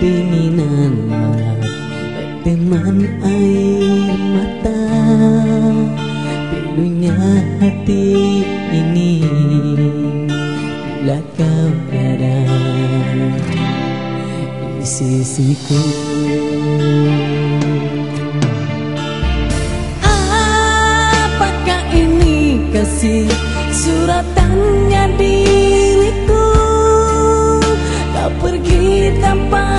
bininawa teman air mata Pilunya hati ini Bila kau ada di sisiku. Apakah ini kasih suratannya diriku? Kau pergi tanpa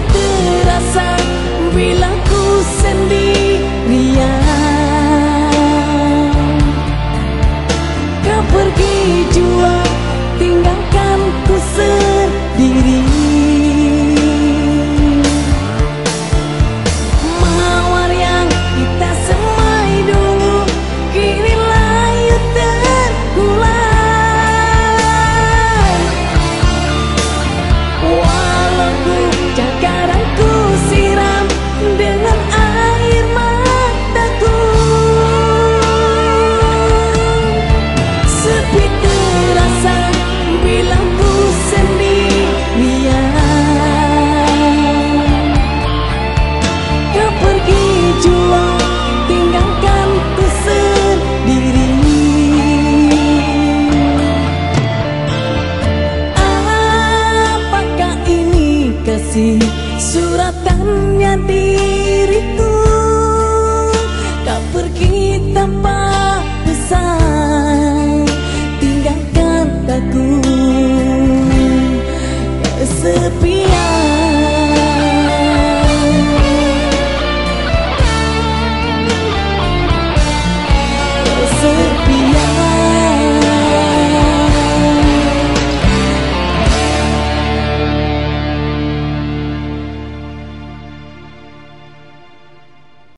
terasa bila ku sendirian Kau pergi jual suratannya diriku. Tak pergi tanpa pesan.